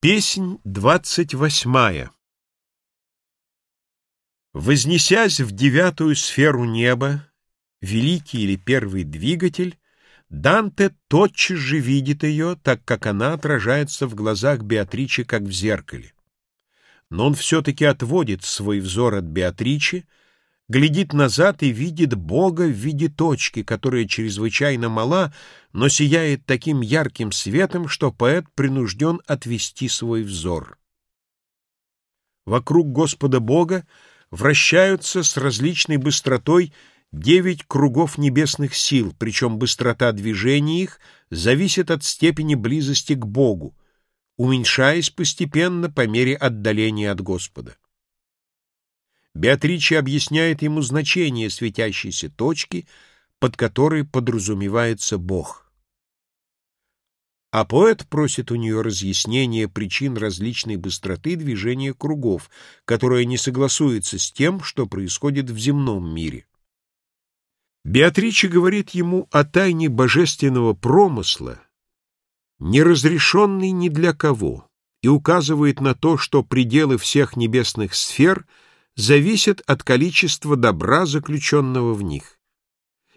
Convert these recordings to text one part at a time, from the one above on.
Песнь двадцать восьмая Вознесясь в девятую сферу неба, великий или первый двигатель, Данте тотчас же видит ее, так как она отражается в глазах Беатричи, как в зеркале. Но он все-таки отводит свой взор от Беатричи, глядит назад и видит Бога в виде точки, которая чрезвычайно мала, но сияет таким ярким светом, что поэт принужден отвести свой взор. Вокруг Господа Бога вращаются с различной быстротой девять кругов небесных сил, причем быстрота движения их зависит от степени близости к Богу, уменьшаясь постепенно по мере отдаления от Господа. Беатриче объясняет ему значение светящейся точки, под которой подразумевается Бог. А поэт просит у нее разъяснения причин различной быстроты движения кругов, которая не согласуется с тем, что происходит в земном мире. Беатриче говорит ему о тайне божественного промысла, неразрешенной ни для кого, и указывает на то, что пределы всех небесных сфер — зависит от количества добра, заключенного в них,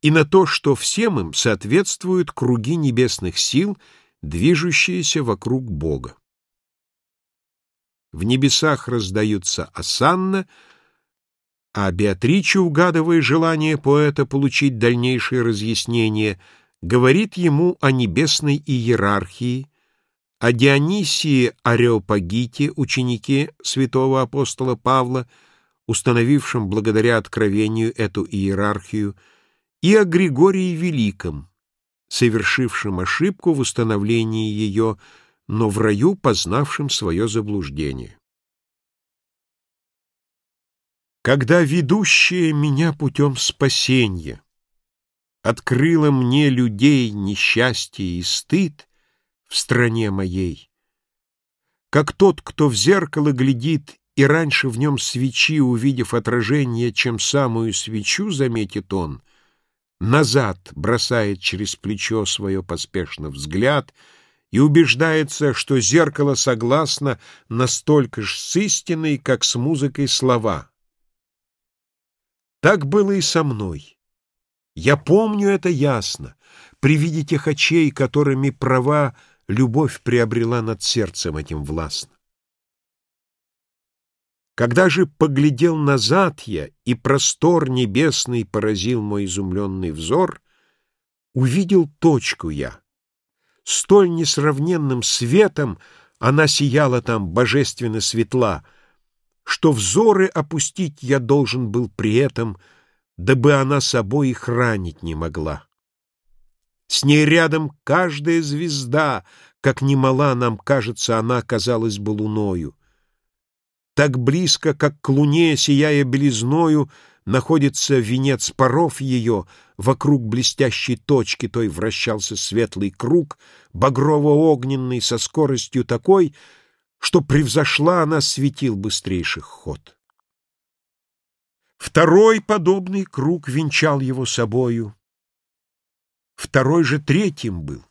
и на то, что всем им соответствуют круги небесных сил, движущиеся вокруг Бога. В небесах раздаются осанна, а Беатрича, угадывая желание поэта получить дальнейшее разъяснение, говорит ему о небесной иерархии, о Дионисии Ареопагите, ученике святого апостола Павла, установившим благодаря откровению эту иерархию, и о Григории Великом, совершившем ошибку в установлении ее, но в раю познавшим свое заблуждение. Когда ведущая меня путем спасения открыла мне людей несчастье и стыд в стране моей, как тот, кто в зеркало глядит и раньше в нем свечи, увидев отражение, чем самую свечу, заметит он, назад бросает через плечо свое поспешно взгляд и убеждается, что зеркало согласно настолько ж с истиной, как с музыкой слова. Так было и со мной. Я помню это ясно, при виде тех очей, которыми права любовь приобрела над сердцем этим властно. Когда же поглядел назад я, и простор небесный поразил мой изумленный взор, увидел точку я. Столь несравненным светом она сияла там божественно светла, что взоры опустить я должен был при этом, дабы она собой их ранить не могла. С ней рядом каждая звезда, как немала нам кажется, она казалась бы луною. Так близко, как к луне, сияя белизною, находится венец паров ее, вокруг блестящей точки той вращался светлый круг, багрово-огненный, со скоростью такой, что превзошла она светил быстрейших ход. Второй подобный круг венчал его собою, второй же третьим был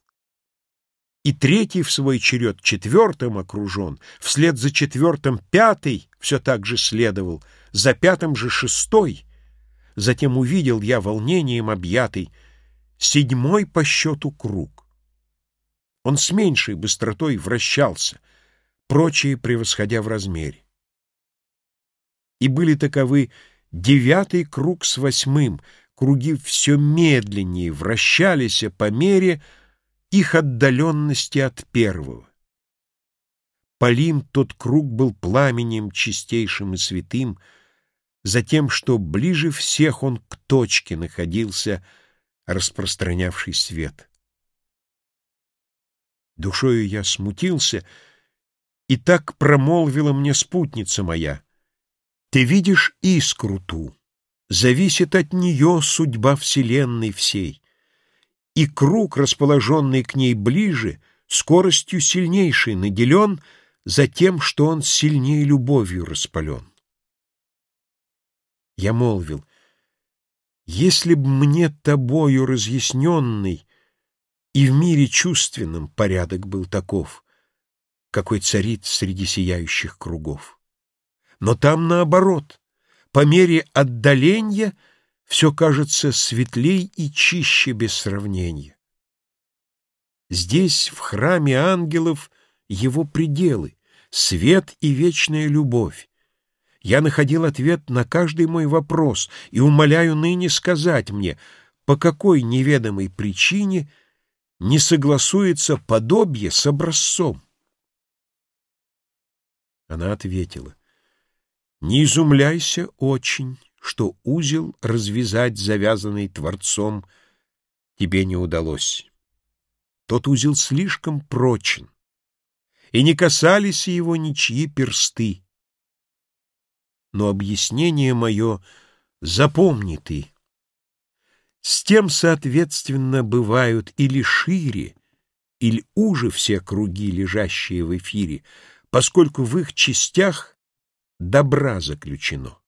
и третий в свой черед четвертым окружен, вслед за четвертым пятый все так же следовал, за пятым же шестой. Затем увидел я волнением объятый седьмой по счету круг. Он с меньшей быстротой вращался, прочие превосходя в размере. И были таковы девятый круг с восьмым, круги все медленнее вращались по мере, их отдаленности от первого. Полим тот круг был пламенем чистейшим и святым, за тем, что ближе всех он к точке находился, распространявший свет. Душою я смутился, и так промолвила мне спутница моя. Ты видишь искру ту, зависит от нее судьба вселенной всей и круг, расположенный к ней ближе, скоростью сильнейшей наделен за тем, что он сильнее любовью распален. Я молвил, если б мне тобою разъясненный и в мире чувственном порядок был таков, какой царит среди сияющих кругов. Но там наоборот, по мере отдаления все кажется светлей и чище без сравнения. Здесь, в храме ангелов, его пределы, свет и вечная любовь. Я находил ответ на каждый мой вопрос и умоляю ныне сказать мне, по какой неведомой причине не согласуется подобие с образцом. Она ответила, «Не изумляйся очень, что узел развязать, завязанный Творцом, тебе не удалось. Тот узел слишком прочен, и не касались его ничьи персты. Но объяснение мое запомни ты. С тем, соответственно, бывают или шире, или уже все круги, лежащие в эфире, поскольку в их частях добра заключено.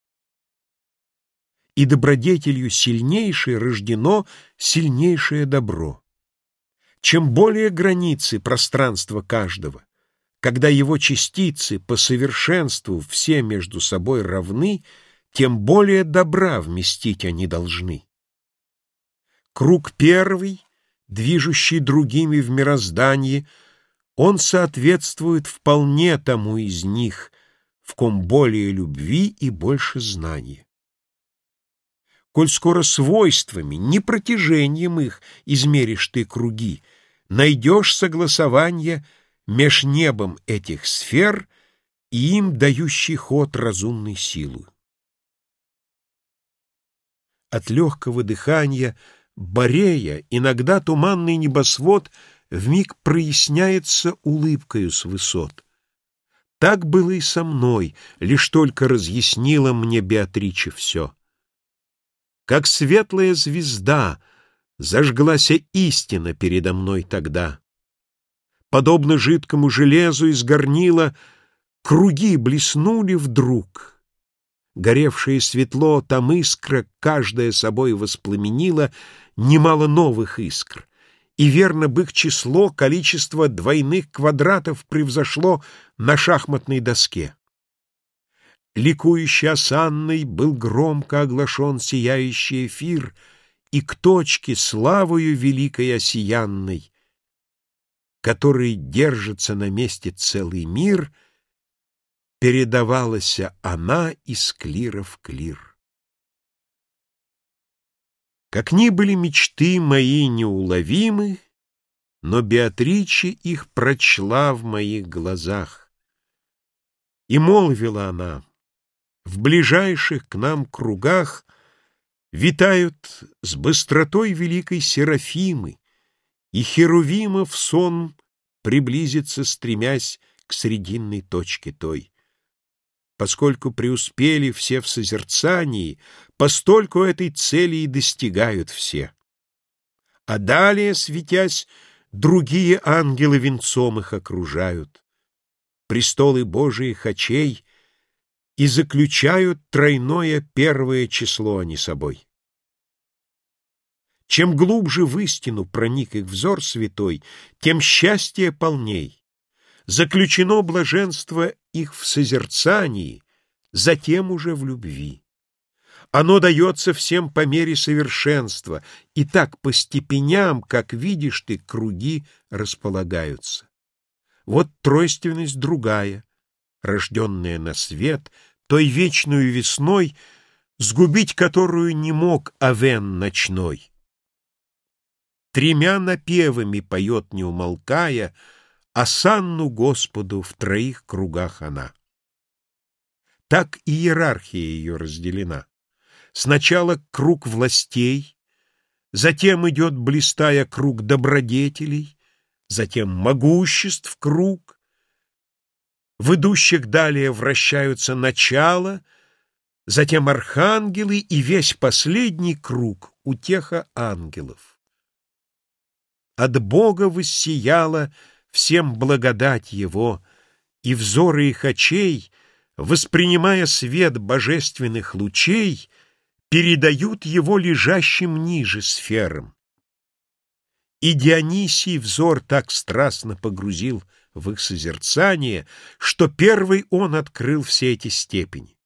И добродетелью сильнейшей рождено сильнейшее добро. Чем более границы пространства каждого, когда его частицы по совершенству все между собой равны, тем более добра вместить они должны. Круг первый, движущий другими в мироздании, он соответствует вполне тому из них, в ком более любви и больше знания. Коль скоро свойствами, не протяжением их измеришь ты круги, найдешь согласование меж небом этих сфер и им дающий ход разумной силу. От легкого дыхания Борея иногда туманный небосвод вмиг проясняется улыбкою с высот. Так было и со мной, лишь только разъяснила мне Беатриче все. Как светлая звезда — Зажглась истина передо мной тогда. Подобно жидкому железу из горнила, Круги блеснули вдруг. Горевшее светло, там искра, Каждая собой воспламенила Немало новых искр. И верно бы их число Количество двойных квадратов Превзошло на шахматной доске. Ликующий осанной был громко оглашен Сияющий эфир — и к точке славою великой осиянной, который держится на месте целый мир, передавалась она из клира в клир. Как ни были мечты мои неуловимы, но Беатриче их прочла в моих глазах. И молвила она, в ближайших к нам кругах Витают с быстротой великой Серафимы, И Херувимов сон приблизится, стремясь к срединной точке той. Поскольку преуспели все в созерцании, Постольку этой цели и достигают все. А далее, светясь, другие ангелы венцом их окружают. Престолы Божиих очей и заключают тройное первое число они собой. Чем глубже в истину проник их взор святой, тем счастье полней. Заключено блаженство их в созерцании, затем уже в любви. Оно дается всем по мере совершенства, и так по степеням, как видишь ты, круги располагаются. Вот тройственность другая, рожденная на свет, той вечную весной, сгубить которую не мог Авен ночной. Тремя напевами поет, не умолкая, Осанну Господу в троих кругах она. Так иерархия ее разделена. Сначала круг властей, затем идет, блистая, круг добродетелей, затем могуществ круг. В идущих далее вращаются начало, затем архангелы и весь последний круг — утеха ангелов. От Бога воссияла всем благодать Его, и взоры их очей, воспринимая свет божественных лучей, передают его лежащим ниже сферам. И Дионисий взор так страстно погрузил в их созерцание, что первый он открыл все эти степени.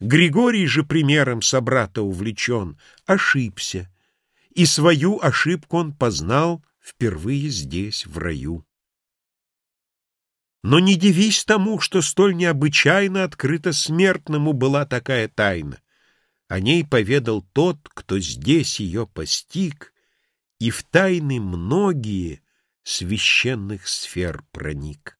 Григорий же примером собрата увлечен, ошибся, и свою ошибку он познал впервые здесь, в раю. Но не дивись тому, что столь необычайно открыта смертному была такая тайна. О ней поведал тот, кто здесь ее постиг, и в тайны многие священных сфер проник.